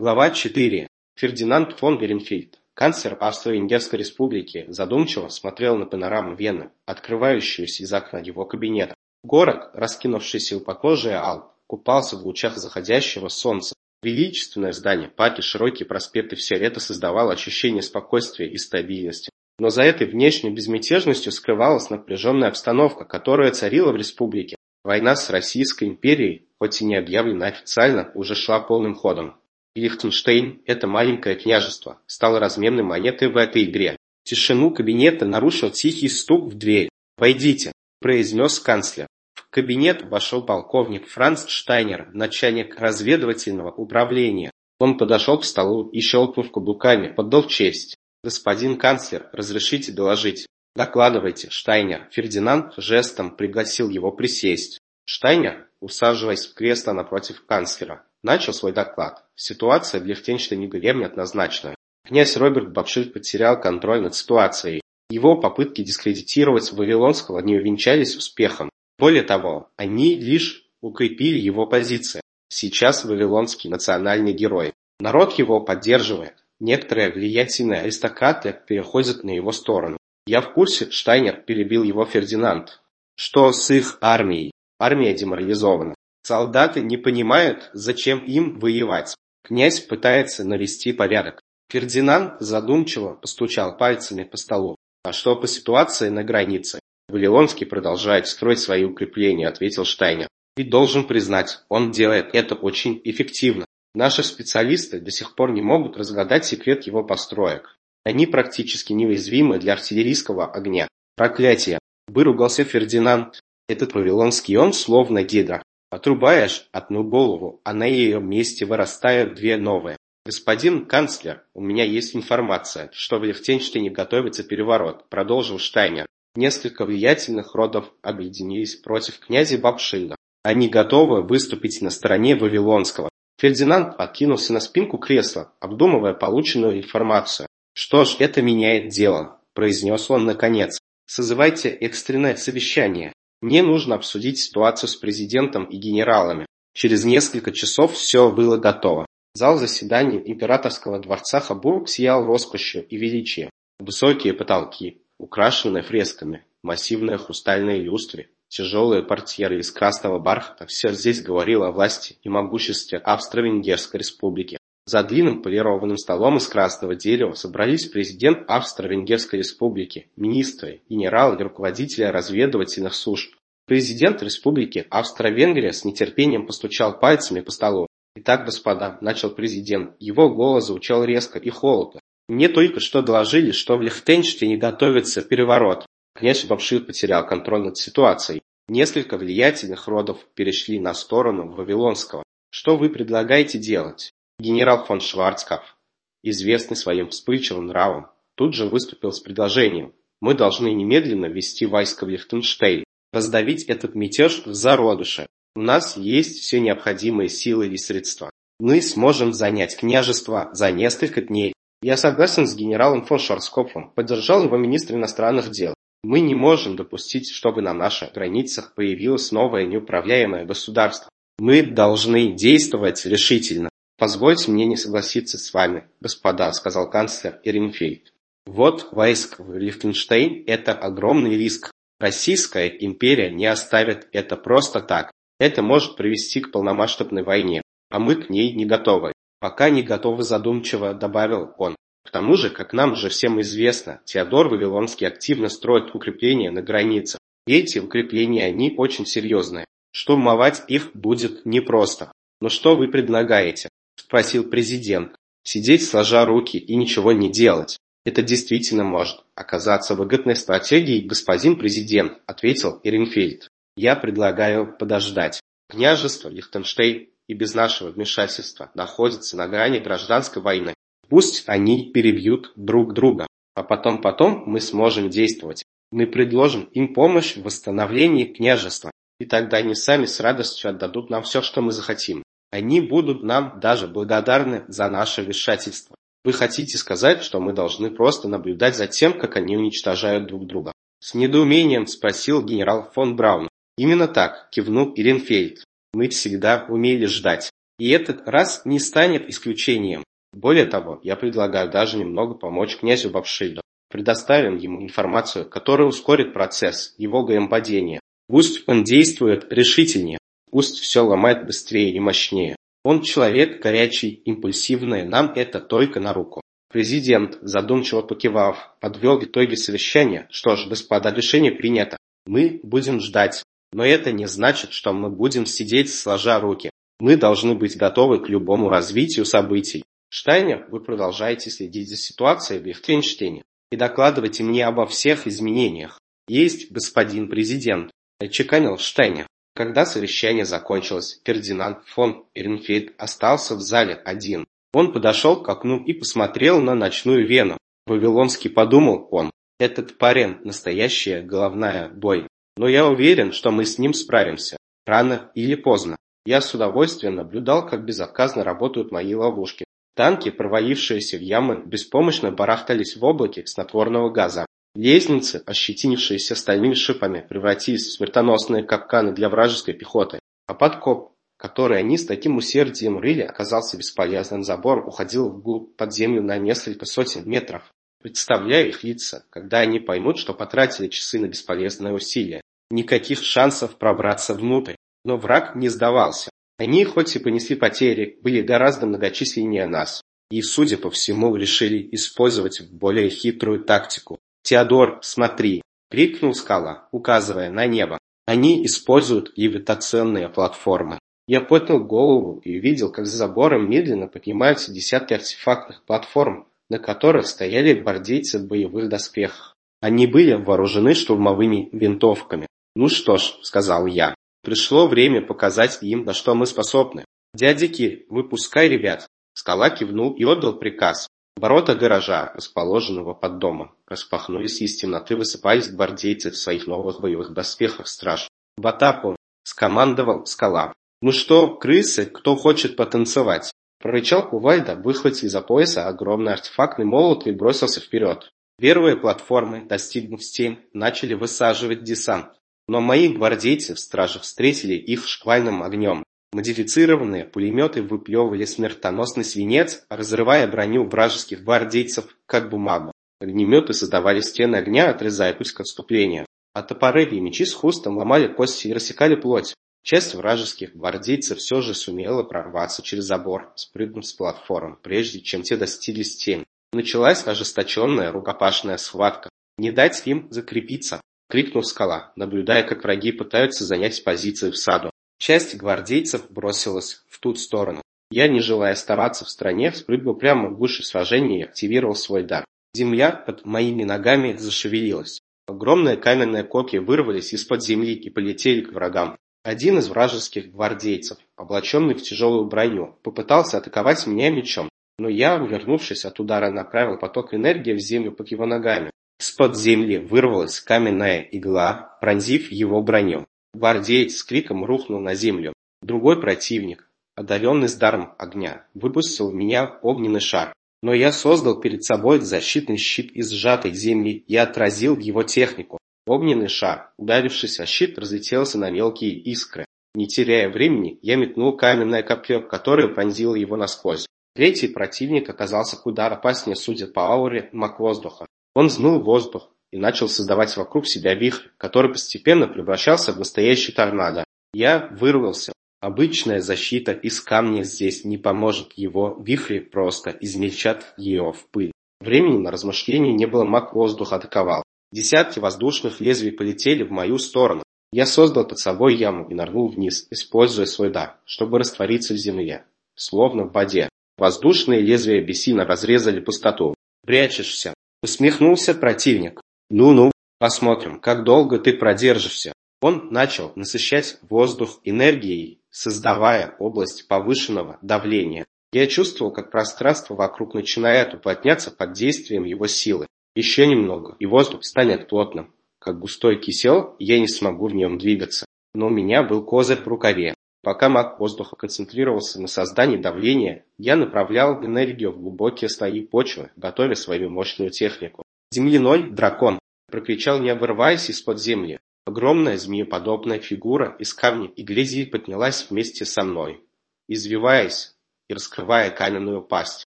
Глава 4. Фердинанд фон Веренфельд, канцлер Австро-Венгерской республики, задумчиво смотрел на панораму Вены, открывающуюся из окна его кабинета. Город, раскинувшийся у подножия Алп, купался в лучах заходящего солнца. Величественное здание, парки, широкие проспекты – все это создавало ощущение спокойствия и стабильности. Но за этой внешней безмятежностью скрывалась напряженная обстановка, которая царила в республике. Война с Российской империей, хоть и не объявлена официально, уже шла полным ходом. Лихтенштейн, это маленькое княжество, стало разменной монетой в этой игре. Тишину кабинета нарушил тихий стук в дверь. «Войдите», – произнес канцлер. В кабинет вошел полковник Франц Штайнер, начальник разведывательного управления. Он подошел к столу и, щелкнув каблуками, поддал честь. «Господин канцлер, разрешите доложить?» «Докладывайте, Штайнер». Фердинанд жестом пригласил его присесть. Штайнер, усаживаясь в кресло напротив канцлера, начал свой доклад. Ситуация в Лихтенштейне неоднозначная. Князь Роберт Бакшир потерял контроль над ситуацией. Его попытки дискредитировать Вавилонского не увенчались успехом. Более того, они лишь укрепили его позиции. Сейчас Вавилонский национальный герой. Народ его поддерживает. Некоторые влиятельные аристократы переходят на его сторону. Я в курсе, Штайнер перебил его Фердинанд. Что с их армией? Армия деморализована. Солдаты не понимают, зачем им воевать. Князь пытается навести порядок. Фердинанд задумчиво постучал пальцами по столу. А что по ситуации на границе? Вавилонский продолжает строить свои укрепления, ответил Штайнер. И должен признать, он делает это очень эффективно. Наши специалисты до сих пор не могут разгадать секрет его построек. Они практически неуязвимы для артиллерийского огня. Проклятие! Выругался Фердинанд. Этот вавилонский он словно гидра. Отрубаешь одну голову, а на ее месте вырастают две новые. Господин канцлер, у меня есть информация, что в Лихтенштейне готовится переворот, продолжил Штайнер. Несколько влиятельных родов объединились против князя Бабшильда. Они готовы выступить на стороне Вавилонского. Фердинанд откинулся на спинку кресла, обдумывая полученную информацию. «Что ж, это меняет дело», – произнес он наконец. «Созывайте экстренное совещание. Мне нужно обсудить ситуацию с президентом и генералами. Через несколько часов все было готово. Зал заседаний императорского дворца Хабург сиял роскошью и величием. Высокие потолки, украшенные фресками, массивные хрустальные люстры, Тяжелые портьеры из красного бархата все здесь говорило о власти и могуществе Австро-Венгерской республики. За длинным полированным столом из красного дерева собрались президент Австро-Венгерской республики, министры, генералы и руководители разведывательных служб. Президент республики Австро-Венгрия с нетерпением постучал пальцами по столу. «Итак, господа», – начал президент, его голос звучал резко и холодно. «Мне только что доложили, что в Лихтенштейне готовится переворот. Князь Бабшир потерял контроль над ситуацией. Несколько влиятельных родов перешли на сторону Вавилонского. Что вы предлагаете делать? Генерал фон Шварцкопф, известный своим вспыльчивым нравом, тут же выступил с предложением. Мы должны немедленно ввести войска в Лихтенштейн, раздавить этот мятеж в зародыше. У нас есть все необходимые силы и средства. Мы сможем занять княжество за несколько дней. Я согласен с генералом фон Шварцкопфом, поддержал его министр иностранных дел. Мы не можем допустить, чтобы на наших границах появилось новое неуправляемое государство. Мы должны действовать решительно. Позвольте мне не согласиться с вами, господа, сказал канцлер Иренфельд. Вот войск в Лихтенштейн – это огромный риск. Российская империя не оставит это просто так. Это может привести к полномасштабной войне, а мы к ней не готовы. Пока не готовы задумчиво, добавил он. К тому же, как нам же всем известно, Теодор Вавилонский активно строит укрепления на границах. И эти укрепления, они очень серьезные. Штурмовать их будет непросто. Но что вы предлагаете? Спросил президент. Сидеть сложа руки и ничего не делать. Это действительно может оказаться выгодной стратегией, господин президент, ответил Иренфельд. Я предлагаю подождать. Княжество Лихтенштейн и без нашего вмешательства находится на грани гражданской войны. Пусть они перебьют друг друга, а потом-потом мы сможем действовать. Мы предложим им помощь в восстановлении княжества, и тогда они сами с радостью отдадут нам все, что мы захотим. Они будут нам даже благодарны за наше вмешательство. Вы хотите сказать, что мы должны просто наблюдать за тем, как они уничтожают друг друга? С недоумением спросил генерал фон Браун. Именно так, кивнул Иренфельд. Мы всегда умели ждать. И этот раз не станет исключением. Более того, я предлагаю даже немного помочь князю Бавшильду. Предоставим ему информацию, которая ускорит процесс его ГМ-падения. Пусть он действует решительнее, пусть все ломает быстрее и мощнее. Он человек горячий, импульсивный, нам это только на руку. Президент, задумчиво покивав, подвел итоги совещания. Что ж, господа, решение принято. Мы будем ждать. Но это не значит, что мы будем сидеть сложа руки. Мы должны быть готовы к любому развитию событий. Штайнер, вы продолжаете следить за ситуацией в Лихтенштейне и докладывайте мне обо всех изменениях. Есть, господин президент, отчеканил Штайнер. Когда совещание закончилось, Фердинанд фон Эренфельд остался в зале один. Он подошел к окну и посмотрел на ночную Вену. Вавилонский подумал он, этот парень – настоящая головная боль. Но я уверен, что мы с ним справимся. Рано или поздно. Я с удовольствием наблюдал, как безотказно работают мои ловушки. Танки, провалившиеся в ямы, беспомощно барахтались в облаке снотворного газа. Лестницы, ощетинившиеся стальными шипами, превратились в смертоносные капканы для вражеской пехоты. А подкоп, который они с таким усердием рыли, оказался бесполезным. Забор уходил вглубь под землю на несколько сотен метров. Представляю их лица, когда они поймут, что потратили часы на бесполезное усилие. Никаких шансов пробраться внутрь. Но враг не сдавался. Они, хоть и понесли потери, были гораздо многочисленнее нас. И, судя по всему, решили использовать более хитрую тактику. «Теодор, смотри!» – крикнул скала, указывая на небо. «Они используют левитационные платформы». Я поднял голову и увидел, как за забором медленно поднимаются десятки артефактных платформ, на которых стояли гвардейцы в боевых доспехах. Они были вооружены штурмовыми винтовками. «Ну что ж», — сказал я, — «пришло время показать им, на что мы способны. Дядя выпускай ребят». Скала кивнул и отдал приказ. Ворота гаража, расположенного под домом, распахнулись, и из темноты высыпались гвардейцы в своих новых боевых доспехах страж. «В атаку!» — скомандовал скала. «Ну что, крысы, кто хочет потанцевать?» Прорычал Кувальда, выхватил из-за пояса огромный артефактный молот и бросился вперед. Первые платформы, достигнув стен, начали высаживать десант. Но мои гвардейцы в страже встретили их шквальным огнем. Модифицированные пулеметы выплевывали смертоносный свинец, разрывая броню вражеских гвардейцев, как бумагу. Огнеметы создавали стены огня, отрезая путь к отступлению. А топоры и мечи с хрустом ломали кости и рассекали плоть. Часть вражеских гвардейцев все же сумела прорваться через забор, спрыгнув с платформ, прежде чем те достигли стен. Началась ожесточенная рукопашная схватка. «Не дать им закрепиться!» — крикнул скала, наблюдая, как враги пытаются занять позиции в саду. Часть гвардейцев бросилась в ту сторону. Я, не желая оставаться в стране, спрыгнул прямо в гуще сражения и активировал свой дар. Земля под моими ногами зашевелилась. Огромные каменные коки вырвались из-под земли и полетели к врагам. Один из вражеских гвардейцев, облаченный в тяжелую броню, попытался атаковать меня мечом, но я, увернувшись от удара, направил поток энергии в землю под его ногами. Из-под земли вырвалась каменная игла, пронзив его броню. Гвардеец с криком рухнул на землю. Другой противник, одаренный с даром огня, выпустил в меня огненный шар. Но я создал перед собой защитный щит из сжатой земли и отразил его технику. Огненный шар, ударившись о щит, разлетелся на мелкие искры. Не теряя времени, я метнул каменное копье, которое пронзило его насквозь. Третий противник оказался куда опаснее, судя по ауре маг воздуха. Он взмыл воздух и начал создавать вокруг себя вихрь, который постепенно превращался в настоящий торнадо. Я вырвался. Обычная защита из камня здесь не поможет, его вихри просто измельчат ее в пыль. Времени на размышления не было, маг воздуха атаковал. Десятки воздушных лезвий полетели в мою сторону. Я создал под собой яму и нырнул вниз, используя свой дар, чтобы раствориться в земле, словно в воде. Воздушные лезвия бессильно разрезали пустоту. «Прячешься!» — усмехнулся противник. «Ну-ну, посмотрим, как долго ты продержишься». Он начал насыщать воздух энергией, создавая область повышенного давления. Я чувствовал, как пространство вокруг начинает уплотняться под действием его силы. Еще немного, и воздух станет плотным. Как густой кисел, я не смогу в нем двигаться. Но у меня был козырь в рукаве. Пока маг воздуха концентрировался на создании давления, я направлял энергию в глубокие слои почвы, готовя свою мощную технику. «Земляной дракон!» – прокричал, не вырываясь из-под земли. Огромная змееподобная фигура из камня и грязи поднялась вместе со мной. извиваясь и раскрывая каменную пасть.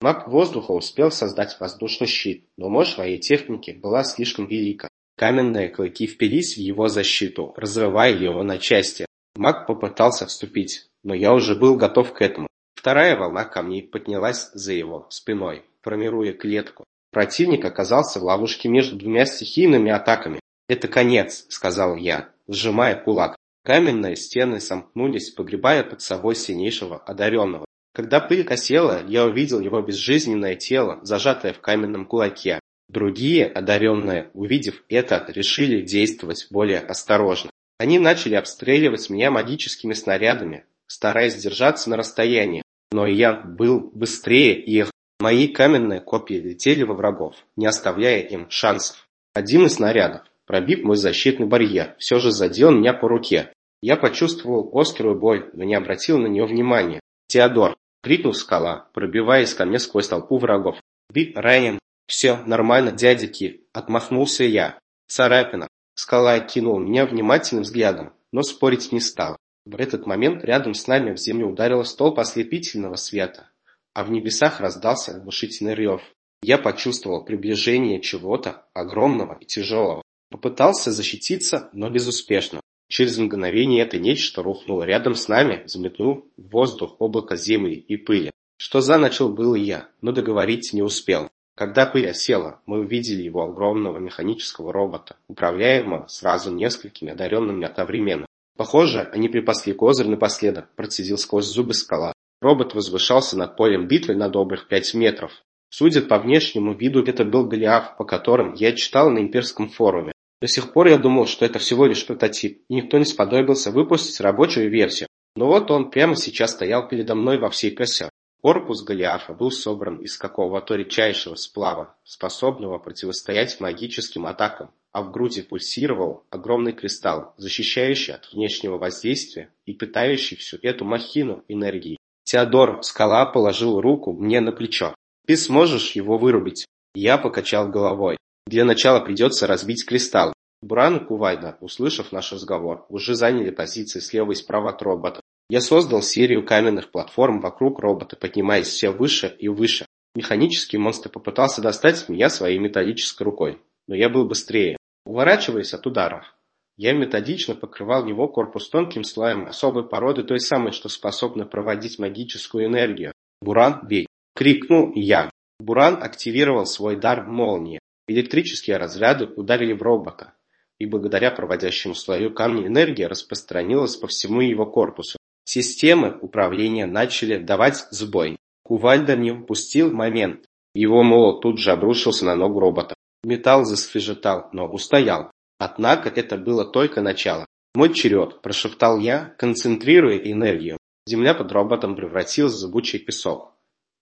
Маг воздуха успел создать воздушный щит, но мощь своей техники была слишком велика. Каменные клыки впились в его защиту, разрывая его на части. Маг попытался вступить, но я уже был готов к этому. Вторая волна камней поднялась за его спиной, формируя клетку. Противник оказался в ловушке между двумя стихийными атаками. «Это конец», — сказал я, сжимая кулак. Каменные стены сомкнулись, погребая под собой сильнейшего одаренного. Когда пыль осела, я увидел его безжизненное тело, зажатое в каменном кулаке. Другие, одаренные, увидев это, решили действовать более осторожно. Они начали обстреливать меня магическими снарядами, стараясь держаться на расстоянии. Но я был быстрее их. Мои каменные копья летели во врагов, не оставляя им шансов. Один из снарядов, пробив мой защитный барьер, все же задел меня по руке. Я почувствовал острую боль, но не обратил на нее внимания. «Теодор!» — крикнул скала, пробиваясь ко мне сквозь толпу врагов. «Бит ранен!» «Все нормально, дядя отмахнулся я. «Царапина!» Скала кинул меня внимательным взглядом, но спорить не стал. В этот момент рядом с нами в землю ударил столб ослепительного света, а в небесах раздался оглушительный рев. Я почувствовал приближение чего-то огромного и тяжелого. Попытался защититься, но безуспешно. Через мгновение это нечто рухнуло рядом с нами, взметнув в воздух облако земли и пыли. Что за начал был я, но договорить не успел. Когда пыль осела, мы увидели его огромного механического робота, управляемого сразу несколькими одаренными одновременно. Похоже, они припасли козырь напоследок, процедил сквозь зубы скала. Робот возвышался над полем битвы на добрых пять метров. Судя по внешнему виду, это был Голиаф, по которым я читал на имперском форуме. До сих пор я думал, что это всего лишь прототип, и никто не сподобился выпустить рабочую версию. Но вот он прямо сейчас стоял передо мной во всей красе. Корпус Голиафа был собран из какого-то редчайшего сплава, способного противостоять магическим атакам, а в груди пульсировал огромный кристалл, защищающий от внешнего воздействия и питающий всю эту махину энергии. Теодор Скала положил руку мне на плечо. «Ты сможешь его вырубить?» Я покачал головой. «Для начала придется разбить кристалл». Буран и Кувайда, услышав наш разговор, уже заняли позиции слева и справа от робота. Я создал серию каменных платформ вокруг робота, поднимаясь все выше и выше. Механический монстр попытался достать меня своей металлической рукой, но я был быстрее. Уворачиваясь от ударов, я методично покрывал его корпус тонким слоем особой породы, той самой, что способна проводить магическую энергию. «Буран, бей!» — крикнул я. Буран активировал свой дар молнии. Электрические разряды ударили в робота, и благодаря проводящему слою камня энергия распространилась по всему его корпусу. Системы управления начали давать сбой. Кувальда не упустил момент. Его молот тут же обрушился на ногу робота. Металл заскрежетал, но устоял. Однако это было только начало. «Мой черед», – прошептал я, концентрируя энергию. Земля под роботом превратилась в зыбучий песок.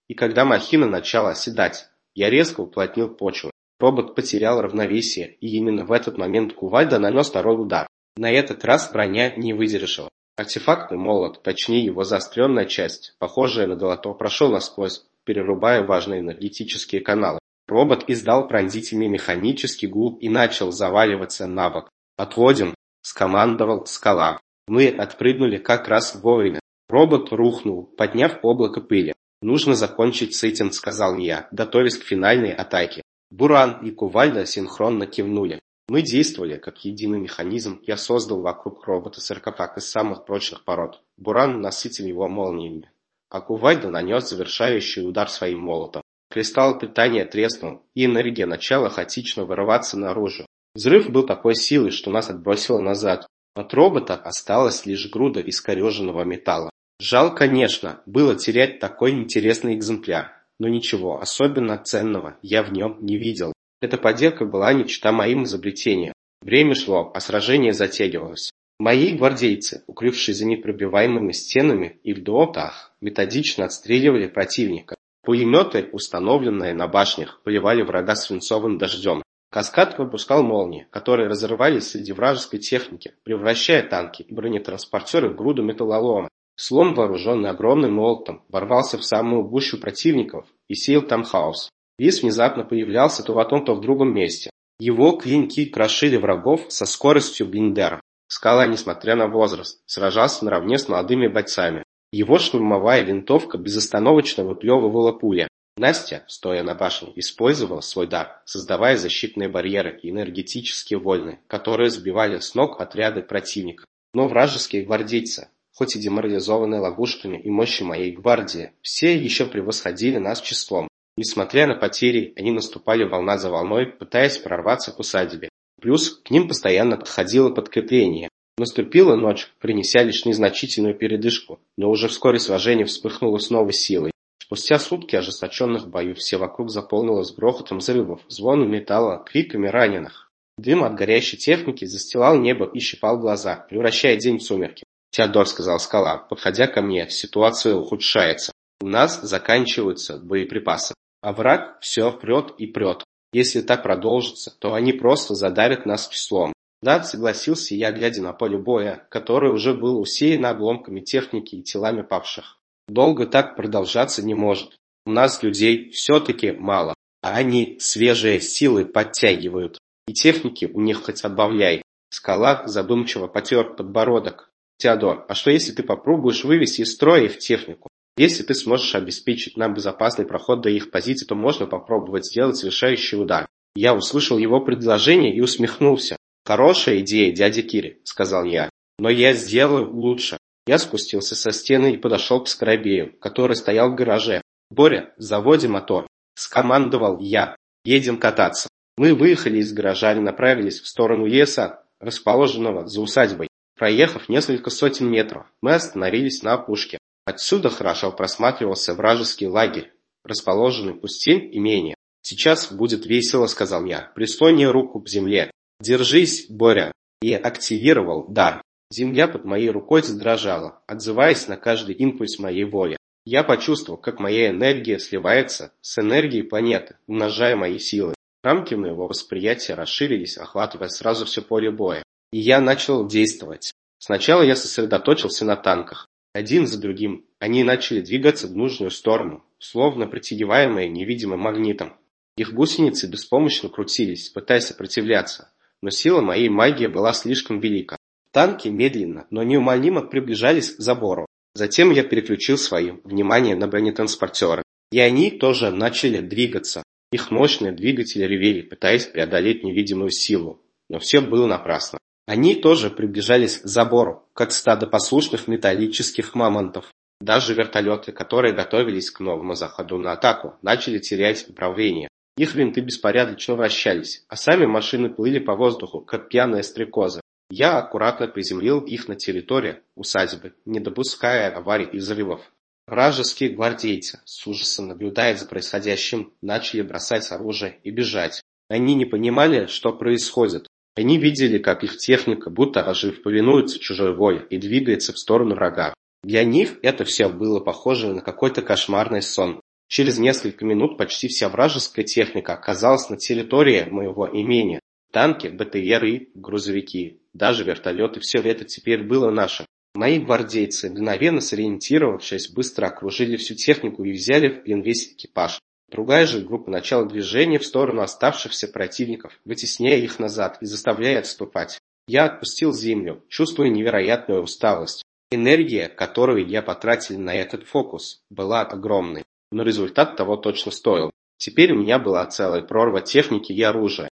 И когда махина начала оседать, я резко уплотнил почву. Робот потерял равновесие, и именно в этот момент Кувальда нанес второй удар. На этот раз броня не выдержала. Артефактный молот, точнее его заостренная часть, похожая на долото, прошел насквозь, перерубая важные энергетические каналы. Робот издал пронзительный механический гул и начал заваливаться на бок. «Отводим!» – скомандовал скала. Мы отпрыгнули как раз вовремя. Робот рухнул, подняв облако пыли. «Нужно закончить с этим», – сказал я, готовясь к финальной атаке. Буран и Кувальда синхронно кивнули. Мы действовали как единый механизм, я создал вокруг робота саркофаг из самых прочных пород. Буран насытил его молниями, а Кувайда нанес завершающий удар своим молотом. Кристалл питания треснул, и энергия начала хаотично вырываться наружу. Взрыв был такой силы, что нас отбросило назад. От робота осталась лишь груда искореженного металла. Жаль, конечно, было терять такой интересный экземпляр, но ничего особенно ценного я в нем не видел. Эта поделка была не чета моим изобретениям. Время шло, а сражение затягивалось. Мои гвардейцы, укрывшись за непробиваемыми стенами и в дуотах, методично отстреливали противника. Пулеметы, установленные на башнях, поливали врага свинцовым дождем. Каскад выпускал молнии, которые разрывались среди вражеской техники, превращая танки и бронетранспортеры в груду металлолома. Слом, вооруженный огромным молотом, ворвался в самую гущу противников и сеял там хаос. Лис внезапно появлялся то в одном, то в другом месте. Его клинки крошили врагов со скоростью Блиндера. Скала, несмотря на возраст, сражался наравне с молодыми бойцами. Его штурмовая винтовка безостановочно выплевывала пули. Настя, стоя на башне, использовала свой дар, создавая защитные барьеры и энергетические войны, которые сбивали с ног отряды противника. Но вражеские гвардейцы, хоть и деморализованные ловушками и мощью моей гвардии, все еще превосходили нас числом. Несмотря на потери, они наступали волна за волной, пытаясь прорваться к усадьбе. Плюс к ним постоянно подходило подкрепление. Наступила ночь, принеся лишь незначительную передышку, но уже вскоре сражение вспыхнуло с новой силой. Спустя сутки ожесточенных боев все вокруг заполнилось грохотом взрывов, звоном металла, криками раненых. Дым от горящей техники застилал небо и щипал глаза, превращая день в сумерки. «Теодор», — сказал скала, подходя ко мне, ситуация ухудшается. У нас заканчиваются боеприпасы, а враг все прет и прет. Если так продолжится, то они просто задавят нас числом. Да, согласился я, глядя на поле боя, которое уже было усеяно обломками техники и телами павших. Долго так продолжаться не может. У нас людей все-таки мало, а они свежие силы подтягивают. И техники у них хоть отбавляй. Скала задумчиво потер подбородок. Теодор, а что если ты попробуешь вывести из строя их технику? Если ты сможешь обеспечить нам безопасный проход до их позиций, то можно попробовать сделать решающий удар. Я услышал его предложение и усмехнулся. «Хорошая идея, дядя Кири», — сказал я. «Но я сделаю лучше». Я спустился со стены и подошел к Скоробею, который стоял в гараже. «Боря, заводи мотор», — скомандовал я. «Едем кататься». Мы выехали из гаража и направились в сторону леса, расположенного за усадьбой. Проехав несколько сотен метров, мы остановились на опушке. Отсюда хорошо просматривался вражеский лагерь, расположенный пустынь имения. «Сейчас будет весело», — сказал я, прислони руку к земле. «Держись, Боря!» И активировал дар. Земля под моей рукой задрожала, отзываясь на каждый импульс моей воли. Я почувствовал, как моя энергия сливается с энергией планеты, умножая мои силы. Рамки моего восприятия расширились, охватывая сразу все поле боя. И я начал действовать. Сначала я сосредоточился на танках. Один за другим они начали двигаться в нужную сторону, словно притягиваемые невидимым магнитом. Их гусеницы беспомощно крутились, пытаясь сопротивляться, но сила моей магии была слишком велика. Танки медленно, но неумолимо приближались к забору. Затем я переключил свое внимание на бронетранспортеры, и они тоже начали двигаться. Их мощные двигатели ревели, пытаясь преодолеть невидимую силу. Но все было напрасно. Они тоже приближались к забору, как стадо послушных металлических мамонтов. Даже вертолеты, которые готовились к новому заходу на атаку, начали терять управление. Их винты беспорядочно вращались, а сами машины плыли по воздуху, как пьяные стрекозы. Я аккуратно приземлил их на территории усадьбы, не допуская аварий и взрывов. Вражеские гвардейцы, с ужасом наблюдая за происходящим, начали бросать оружие и бежать. Они не понимали, что происходит, они видели, как их техника, будто ожив, повинуется чужой воле и двигается в сторону врага. Для них это все было похоже на какой-то кошмарный сон. Через несколько минут почти вся вражеская техника оказалась на территории моего имения. Танки, БТРы, грузовики, даже вертолеты – все это теперь было наше. Мои гвардейцы, мгновенно сориентировавшись, быстро окружили всю технику и взяли в плен весь экипаж. Другая же группа начала движение в сторону оставшихся противников, вытесняя их назад и заставляя отступать. Я отпустил землю, чувствуя невероятную усталость. Энергия, которую я потратил на этот фокус, была огромной, но результат того точно стоил. Теперь у меня была целая прорва техники и оружия.